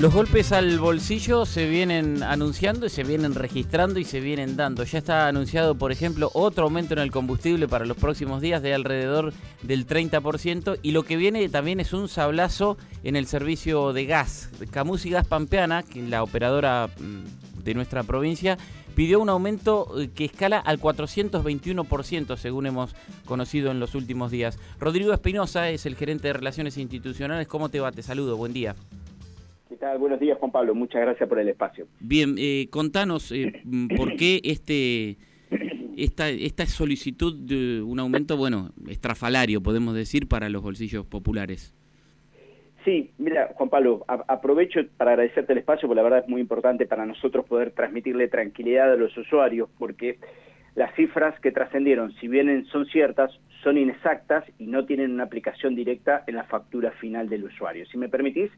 Los golpes al bolsillo se vienen anunciando y se vienen registrando y se vienen dando. Ya está anunciado, por ejemplo, otro aumento en el combustible para los próximos días de alrededor del 30% y lo que viene también es un sablazo en el servicio de gas. Camusi Gas Pampeana, la operadora mm, de nuestra provincia, pidió un aumento eh, que escala al 421%, según hemos conocido en los últimos días. Rodrigo Espinosa es el gerente de Relaciones Institucionales. ¿Cómo te va? Te saludo. Buen día. ¿Qué tal? Buenos días, Juan Pablo. Muchas gracias por el espacio. Bien, eh, contanos eh, por qué este esta, esta solicitud de un aumento, bueno, estrafalario, podemos decir, para los bolsillos populares. Sí, mira, Juan Pablo, aprovecho para agradecerte el espacio, porque la verdad es muy importante para nosotros poder transmitirle tranquilidad a los usuarios, porque las cifras que trascendieron, si bien son ciertas, son inexactas y no tienen una aplicación directa en la factura final del usuario. Si me permitís,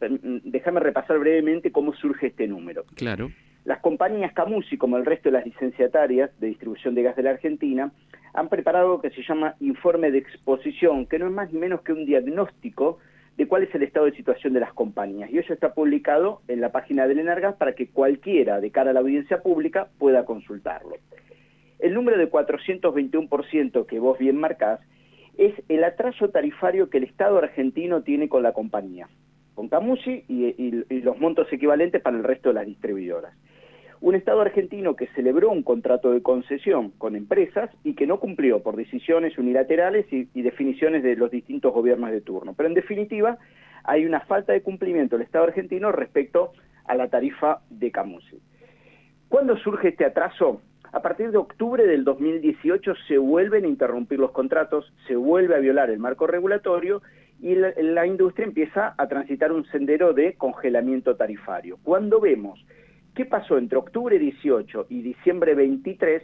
déjame repasar brevemente cómo surge este número. Claro. Las compañías Camusi, como el resto de las licenciatarias de distribución de gas de la Argentina, han preparado lo que se llama informe de exposición, que no es más ni menos que un diagnóstico de cuál es el estado de situación de las compañías. Y eso está publicado en la página del Enargas para que cualquiera de cara a la audiencia pública pueda consultarlo. El número de 421% que vos bien marcás es el atraso tarifario que el Estado argentino tiene con la compañía con Camusi y, los montos equivalentes para el resto de las distribuidoras. Un Estado argentino que celebró un contrato de concesión con empresas y que no cumplió por decisiones unilaterales y, definiciones de los distintos gobiernos de turno. Pero en definitiva, hay una falta de cumplimiento del Estado argentino respecto a la tarifa de Camusi. ¿Cuándo surge este atraso? A partir de octubre del 2018 se vuelven a interrumpir los contratos, se vuelve a violar el marco regulatorio y la, industria empieza a transitar un sendero de congelamiento tarifario. Cuando vemos qué pasó entre octubre 18 y diciembre 23,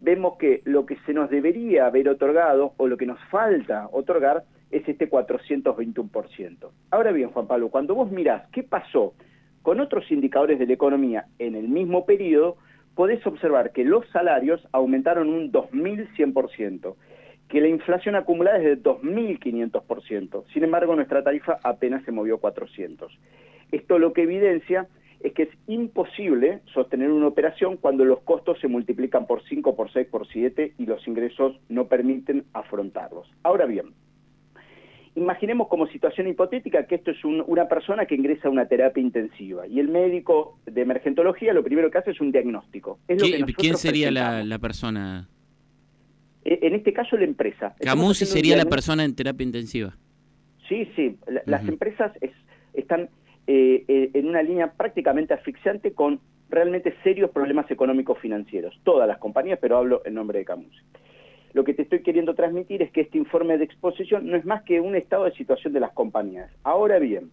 vemos que lo que se nos debería haber otorgado o lo que nos falta otorgar es este 421%. Ahora bien, Juan Pablo, cuando vos mirás qué pasó con otros indicadores de la economía en el mismo periodo, podés observar que los salarios aumentaron un 2100% que la inflación acumulada es de 2.500%. Sin embargo, nuestra tarifa apenas se movió 400. Esto lo que evidencia es que es imposible sostener una operación cuando los costos se multiplican por 5, por 6, por 7 y los ingresos no permiten afrontarlos. Ahora bien, imaginemos como situación hipotética que esto es una persona que ingresa a una terapia intensiva y el médico de emergentología lo primero que hace es un diagnóstico. ¿Quién sería la persona? Eh, en este caso la empresa. Camusi sería la persona en terapia intensiva. Sí, sí. Las empresas están eh, eh, en una línea prácticamente asfixiante con realmente serios problemas económicos financieros. Todas las compañías, pero hablo en nombre de Camusi. Lo que te estoy queriendo transmitir es que este informe de exposición no es más que un estado de situación de las compañías. Ahora bien,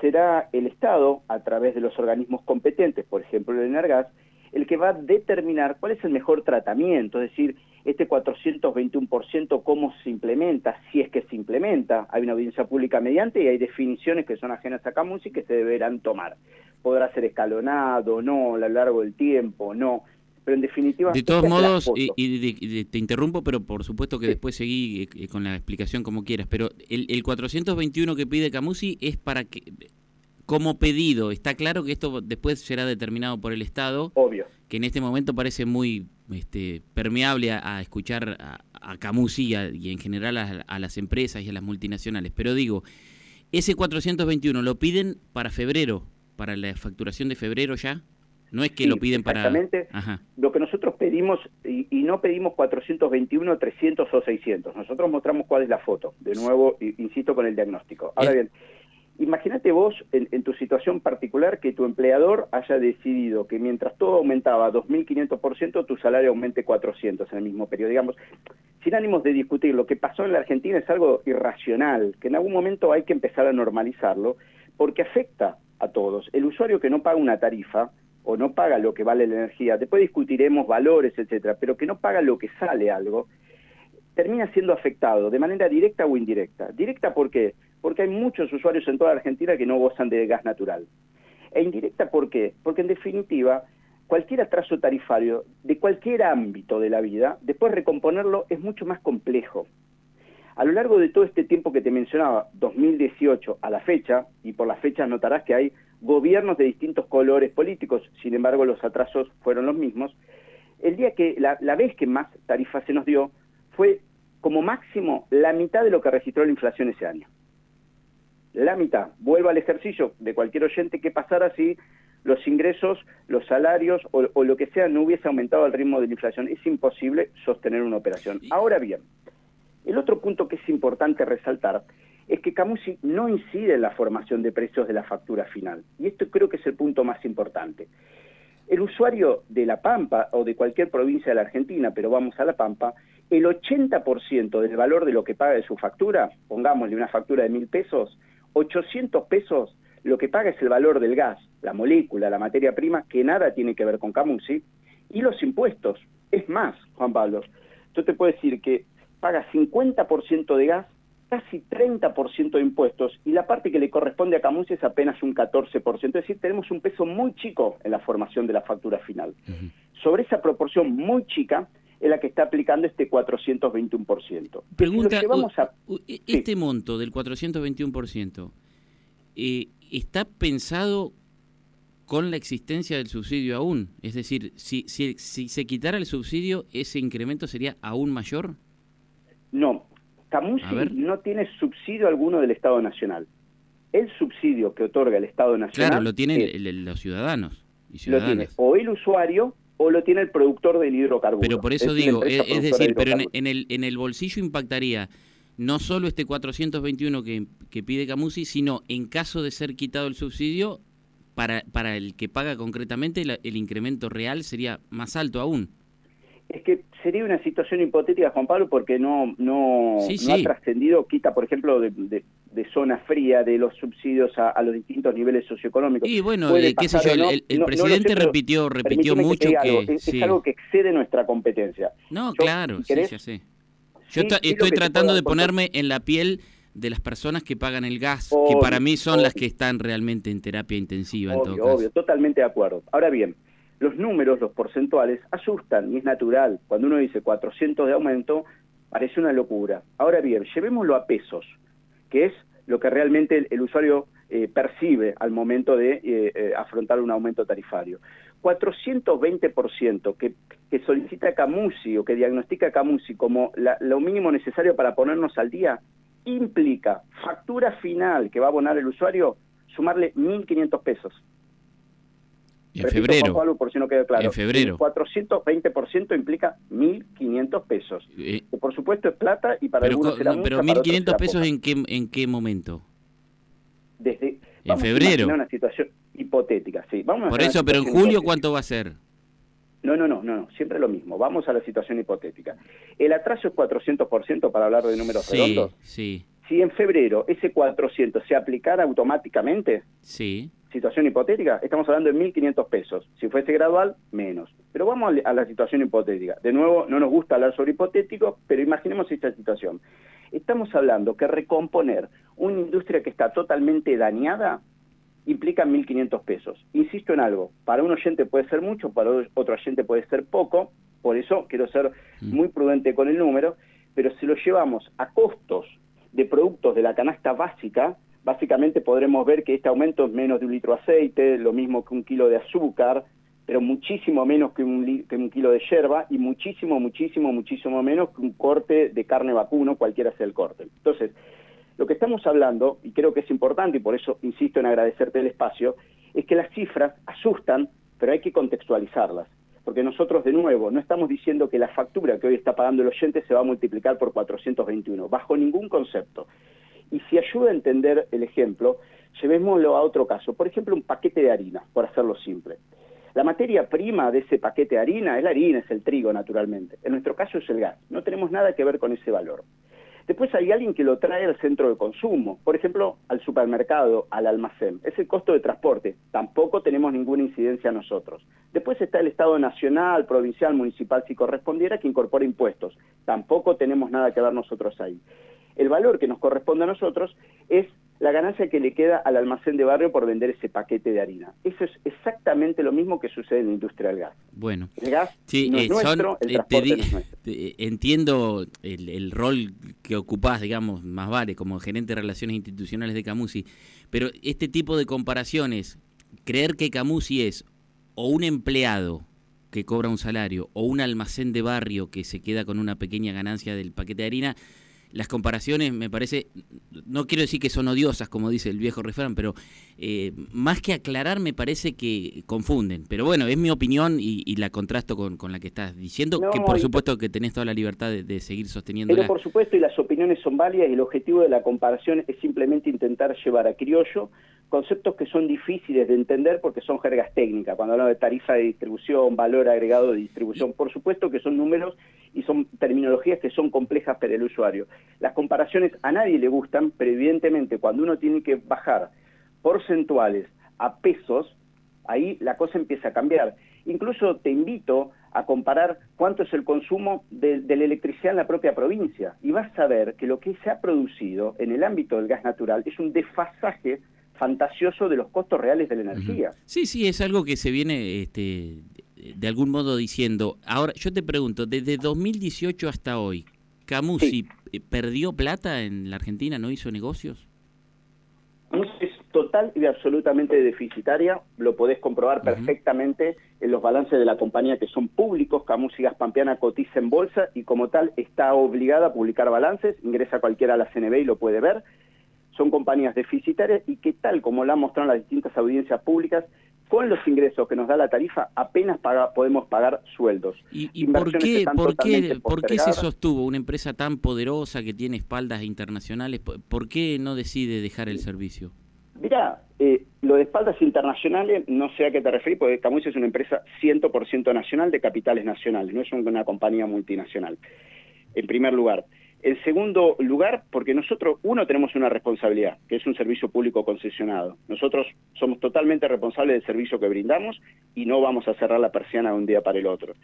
será el Estado, a través de los organismos competentes, por ejemplo el ENARGAS, el que va a determinar cuál es el mejor tratamiento, es decir, este 421% cómo se implementa, si es que se implementa, hay una audiencia pública mediante y hay definiciones que son ajenas a Camusi que se deberán tomar. Podrá ser escalonado, no, a lo largo del tiempo, no. Pero en definitiva... De todos modos, y, te interrumpo, pero por supuesto que después seguí eh, con la explicación como quieras, pero el, el 421 que pide Camusi es para que como pedido. Está claro que esto después será determinado por el Estado. Obvio. Que en este momento parece muy este, permeable a, escuchar a, a Camusi y, en general a, las empresas y a las multinacionales. Pero digo, ese 421 lo piden para febrero, para la facturación de febrero ya. No es que lo piden para... Exactamente. Lo que nosotros pedimos, y, no pedimos 421, 300 o 600. Nosotros mostramos cuál es la foto. De nuevo, insisto con el diagnóstico. Ahora bien, Imagínate vos en, tu situación particular que tu empleador haya decidido que mientras todo aumentaba 2.500%, tu salario aumente 400 en el mismo periodo. Digamos, sin ánimos de discutir, lo que pasó en la Argentina es algo irracional, que en algún momento hay que empezar a normalizarlo, porque afecta a todos. El usuario que no paga una tarifa o no paga lo que vale la energía, después discutiremos valores, etcétera, pero que no paga lo que sale algo, termina siendo afectado de manera directa o indirecta. Directa porque porque hay muchos usuarios en toda Argentina que no gozan de gas natural. E indirecta, ¿por qué? Porque en definitiva, cualquier atraso tarifario de cualquier ámbito de la vida, después recomponerlo es mucho más complejo. A lo largo de todo este tiempo que te mencionaba, 2018 a la fecha, y por las fechas notarás que hay gobiernos de distintos colores políticos, sin embargo los atrasos fueron los mismos, el día que, la vez que más tarifa se nos dio fue como máximo la mitad de lo que registró la inflación ese año. La mitad. Vuelvo al ejercicio de cualquier oyente que pasara si los ingresos, los salarios o, lo que sea no hubiese aumentado al ritmo de la inflación. Es imposible sostener una operación. Ahora bien, el otro punto que es importante resaltar es que Camusi no incide en la formación de precios de la factura final. Y esto creo que es el punto más importante. El usuario de La Pampa o de cualquier provincia de la Argentina, pero vamos a La Pampa, el 80% del valor de lo que paga de su factura, pongámosle una factura de mil pesos, 800 pesos lo que paga es el valor del gas, la molécula, la materia prima, que nada tiene que ver con Camusi, y los impuestos. Es más, Juan Pablo, yo te puedo decir que paga 50% de gas, casi 30% de impuestos, y la parte que le corresponde a Camusi es apenas un 14%. Es decir, tenemos un peso muy chico en la formación de la factura final. Sobre esa proporción muy chica, es la que está aplicando este 421%. Pregunta, e, este monto del 421%, eh, ¿está pensado con la existencia del subsidio aún? Es decir, si, si, si se quitara el subsidio, ¿ese incremento sería aún mayor? No, Camusi no tiene subsidio alguno del Estado Nacional. El subsidio que otorga el Estado Nacional... Claro, lo tienen los ciudadanos y ciudadanas. Lo tiene o el usuario o lo tiene el productor del hidrocarburo. Pero por eso digo, es, decir, pero en, el, en el bolsillo impactaría no solo este 421 que, que pide Camusi, sino en caso de ser quitado el subsidio, para, para el que paga concretamente el incremento real sería más alto aún. Es que sería una situación hipotética, Juan Pablo, porque no, no, ha trascendido, quita, por ejemplo, de, zona fría, de los subsidios a, los distintos niveles socioeconómicos. Y bueno, eh, qué sé yo, el, presidente repitió, repitió mucho que... es, algo que excede nuestra competencia. No, claro, sí, ya sé. Yo estoy tratando de ponerme en la piel de las personas que pagan el gas, que para mí son las que están realmente en terapia intensiva. Obvio, obvio, totalmente de acuerdo. Ahora bien, los números, los porcentuales, asustan y es natural. Cuando uno dice 400 de aumento, parece una locura. Ahora bien, llevémoslo a pesos, que es lo que realmente el, usuario eh, percibe al momento de eh, eh, afrontar un aumento tarifario. 420% que, que solicita Camusi o que diagnostica Camusi como lo mínimo necesario para ponernos al día, implica factura final que va a abonar el usuario, sumarle 1.500 pesos. En febrero. por si no queda claro. En febrero. 420% implica 1.500 pesos. Eh, por supuesto es plata y para algunos será Pero 1.500 pesos en qué, en qué momento? Desde, en febrero. una situación hipotética, sí. Vamos por eso, pero en julio ¿cuánto va a ser? No, no, no, no, siempre lo mismo. Vamos a la situación hipotética. El atraso es 400% para hablar de números redondos. Sí. Si en febrero ese 400 se aplicara automáticamente, sí situación hipotética, estamos hablando de 1.500 pesos. Si fuese gradual, menos. Pero vamos a la situación hipotética. De nuevo, no nos gusta hablar sobre hipotético, pero imaginemos esta situación. Estamos hablando que recomponer una industria que está totalmente dañada implica 1.500 pesos. Insisto en algo, para un oyente puede ser mucho, para otro oyente puede ser poco, por eso quiero ser mm. muy prudente con el número, pero si lo llevamos a costos de productos de la canasta básica, básicamente podremos ver que este aumento es menos de un litro de aceite, lo mismo que un kilo de azúcar, pero muchísimo menos que un, kilo de yerba y muchísimo, muchísimo, muchísimo menos que un corte de carne vacuno, cualquiera sea el corte. Entonces, lo que estamos hablando, y creo que es importante, y por eso insisto en agradecerte el espacio, es que las cifras asustan, pero hay que contextualizarlas. Porque nosotros, de nuevo, no estamos diciendo que la factura que hoy está pagando el oyente se va a multiplicar por 421, bajo ningún concepto. Y si ayuda a entender el ejemplo, llevémoslo a otro caso. Por ejemplo, un paquete de harina, por hacerlo simple. La materia prima de ese paquete de harina es la harina, es el trigo, naturalmente. En nuestro caso es el gas. No tenemos nada que ver con ese valor. Después hay alguien que lo trae al centro de consumo, por ejemplo, al supermercado, al almacén. Es el costo de transporte. Tampoco tenemos ninguna incidencia nosotros. Después está el Estado nacional, provincial, municipal, si correspondiera, que incorpora impuestos. Tampoco tenemos nada que ver nosotros ahí el valor que nos corresponde a nosotros es la ganancia que le queda al almacén de barrio por vender ese paquete de harina. Eso es exactamente lo mismo que sucede en la industria del gas. Bueno, el gas no es eh, nuestro, el transporte no es nuestro. Entiendo el, rol que ocupás, digamos, más vale, como gerente de relaciones institucionales de Camusi, pero este tipo de comparaciones, creer que Camusi es o un empleado que cobra un salario o un almacén de barrio que se queda con una pequeña ganancia del paquete de harina, las comparaciones me parece, no quiero decir que son odiosas, como dice el viejo refrán, pero eh, más que aclarar me parece que confunden. Pero bueno, es mi opinión y, la contrasto con, la que estás diciendo, que por supuesto que tenés toda la libertad de, seguir sosteniendo. Pero por supuesto, y las opiniones son válidas y el objetivo de la comparación es simplemente intentar llevar a criollo conceptos que son difíciles de entender porque son jergas técnicas, cuando hablamos de tarifa de distribución, valor agregado de distribución, por supuesto que son números y son terminologías que son complejas para el usuario. Las comparaciones a nadie le gustan, pero evidentemente cuando uno tiene que bajar porcentuales a pesos, ahí la cosa empieza a cambiar. Incluso te invito a comparar cuánto es el consumo de, de, la electricidad en la propia provincia y vas a ver que lo que se ha producido en el ámbito del gas natural es un desfasaje fantasioso de los costos reales de la energía. Sí, sí, es algo que se viene este, de algún modo diciendo. Ahora, yo te pregunto, desde 2018 hasta hoy, ¿Camusi eh, perdió plata en la Argentina? ¿No hizo negocios? es total y absolutamente deficitaria, lo podés comprobar perfectamente en los balances de la compañía que son públicos, Camusi Gas Pampeana cotiza en bolsa y como tal está obligada a publicar balances, ingresa cualquiera a la CNB y lo puede ver, son compañías deficitarias y que tal como la han mostrado las distintas audiencias públicas, con los ingresos que nos da la tarifa apenas paga, podemos pagar sueldos. ¿Y, por, qué, por, qué, por qué se sostuvo una empresa tan poderosa que tiene espaldas internacionales? ¿Por qué no decide dejar el servicio? Mira, eh, lo de espaldas internacionales, no sé a qué te referís, porque Camus es una empresa 100% nacional de capitales nacionales, no es una compañía multinacional, en primer lugar. En segundo lugar, porque nosotros, uno, tenemos una responsabilidad, que es un servicio público concesionado. Nosotros somos totalmente responsables del servicio que brindamos y no vamos a cerrar la persiana de un día para el otro.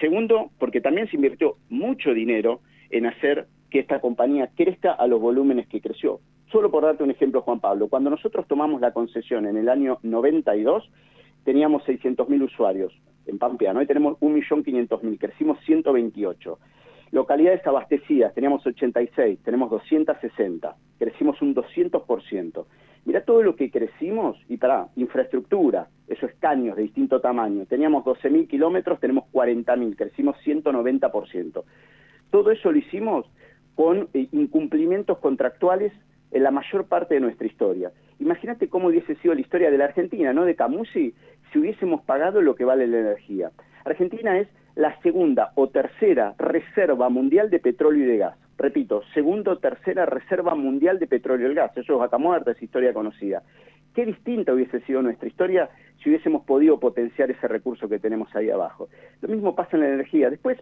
Segundo, porque también se invirtió mucho dinero en hacer que esta compañía crezca a los volúmenes que creció. Solo por darte un ejemplo, Juan Pablo, cuando nosotros tomamos la concesión en el año 92, teníamos 600.000 usuarios en Pampeano, hoy tenemos 1.500.000, crecimos 128. Localidades abastecidas, teníamos 86, tenemos 260, crecimos un 200%. Mira todo lo que crecimos y para infraestructura, esos caños de distinto tamaño. Teníamos 12.000 kilómetros, tenemos 40.000, crecimos 190%. Todo eso lo hicimos con eh, incumplimientos contractuales en la mayor parte de nuestra historia. Imagínate cómo hubiese sido la historia de la Argentina, no de Camusi, si hubiésemos pagado lo que vale la energía. Argentina es la segunda o tercera reserva mundial de petróleo y de gas. Repito, segunda o tercera reserva mundial de petróleo y gas. Eso es vaca muerta, es historia conocida. Qué distinta hubiese sido nuestra historia si hubiésemos podido potenciar ese recurso que tenemos ahí abajo. Lo mismo pasa en la energía. Después,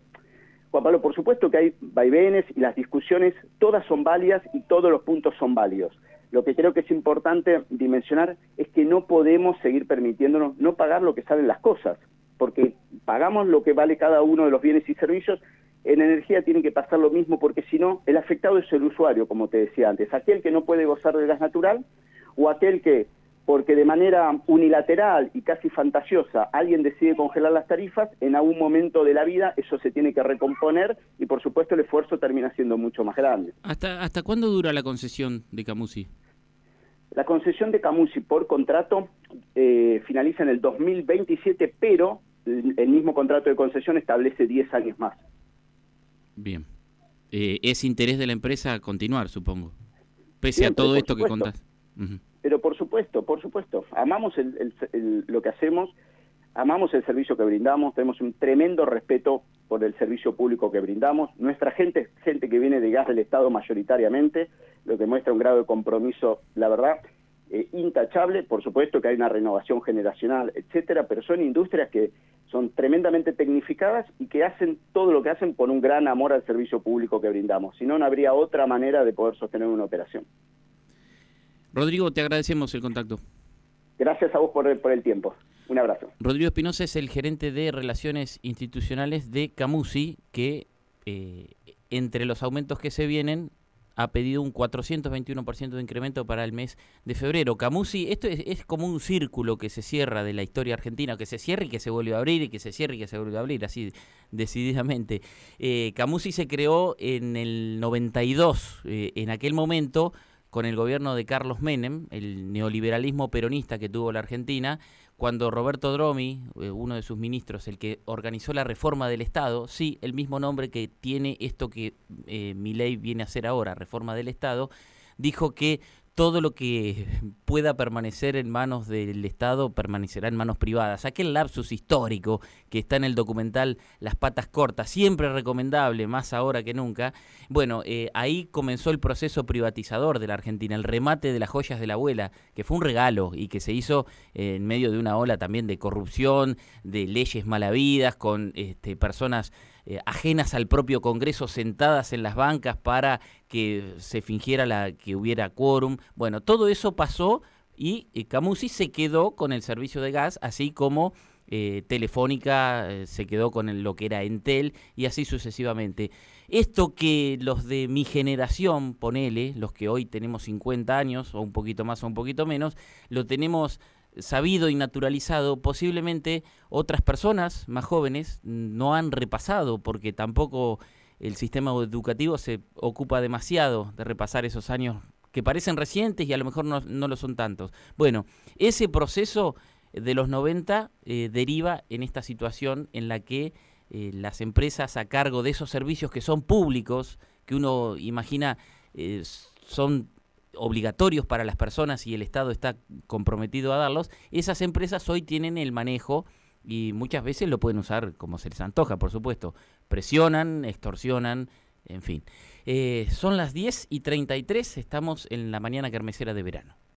Juan Pablo, por supuesto que hay vaivenes y las discusiones, todas son válidas y todos los puntos son válidos. Lo que creo que es importante dimensionar es que no podemos seguir permitiéndonos no pagar lo que salen las cosas porque pagamos lo que vale cada uno de los bienes y servicios, en energía tiene que pasar lo mismo, porque si no, el afectado es el usuario, como te decía antes, aquel que no puede gozar del gas natural o aquel que, porque de manera unilateral y casi fantasiosa alguien decide congelar las tarifas, en algún momento de la vida eso se tiene que recomponer y por supuesto el esfuerzo termina siendo mucho más grande. ¿Hasta, hasta cuándo dura la concesión de Camusi? La concesión de Camusi por contrato eh, finaliza en el 2027, pero el mismo contrato de concesión establece 10 años más. Bien. Eh, ¿Es interés de la empresa continuar, supongo? Pese a todo esto que contás. Pero por supuesto, por supuesto. Amamos lo que hacemos, amamos el servicio que brindamos, tenemos un tremendo respeto por el servicio público que brindamos. Nuestra gente es gente que viene de gas del Estado mayoritariamente, lo que muestra un grado de compromiso, la verdad, eh, intachable, por supuesto que hay una renovación generacional, etcétera, pero son industrias que son tremendamente tecnificadas y que hacen todo lo que hacen con un gran amor al servicio público que brindamos. Si no, no habría otra manera de poder sostener una operación. Rodrigo, te agradecemos el contacto. Gracias a vos por el, por el tiempo. Un abrazo. Rodrigo Espinosa es el gerente de Relaciones Institucionales de Camusi, que eh, entre los aumentos que se vienen ha pedido un 421% de incremento para el mes de febrero. Camusi, esto es, como un círculo que se cierra de la historia argentina, que se cierra y que se vuelve a abrir, y que se cierra y que se vuelve a abrir, así decididamente. Eh, Camusi se creó en el 92, eh, en aquel momento con el gobierno de Carlos Menem, el neoliberalismo peronista que tuvo la Argentina, cuando Roberto Dromi, eh, uno de sus ministros, el que organizó la reforma del Estado, sí, el mismo nombre que tiene esto que eh, mi ley viene a hacer ahora, reforma del Estado, dijo que todo lo que pueda permanecer en manos del Estado permanecerá en manos privadas. Aquel lapsus histórico que está en el documental Las patas cortas, siempre recomendable, más ahora que nunca. Bueno, eh, ahí comenzó el proceso privatizador de la Argentina, el remate de las joyas de la abuela, que fue un regalo y que se hizo en medio de una ola también de corrupción, de leyes malavidas, con este, personas eh, ajenas al propio Congreso sentadas en las bancas para que se fingiera la, que hubiera quórum. Bueno, todo eso pasó y eh, Camusi se quedó con el servicio de gas, así como eh, Telefónica se quedó con lo que era Entel y así sucesivamente. Esto que los de mi generación, ponele, los que hoy tenemos 50 años, o un poquito más o un poquito menos, lo tenemos sabido y naturalizado, posiblemente otras personas más jóvenes no han repasado, porque tampoco el sistema educativo se ocupa demasiado de repasar esos años que parecen recientes y a lo mejor no, lo son tantos. Bueno, ese proceso de los 90 eh, deriva en esta situación en la que eh, las empresas a cargo de esos servicios que son públicos, que uno imagina eh, son obligatorios para las personas y el Estado está comprometido a darlos, esas empresas hoy tienen el manejo y muchas veces lo pueden usar como se les antoja, por supuesto. Presionan, extorsionan, en fin. Eh, son las 10 y 33, estamos en la mañana carmesera de verano.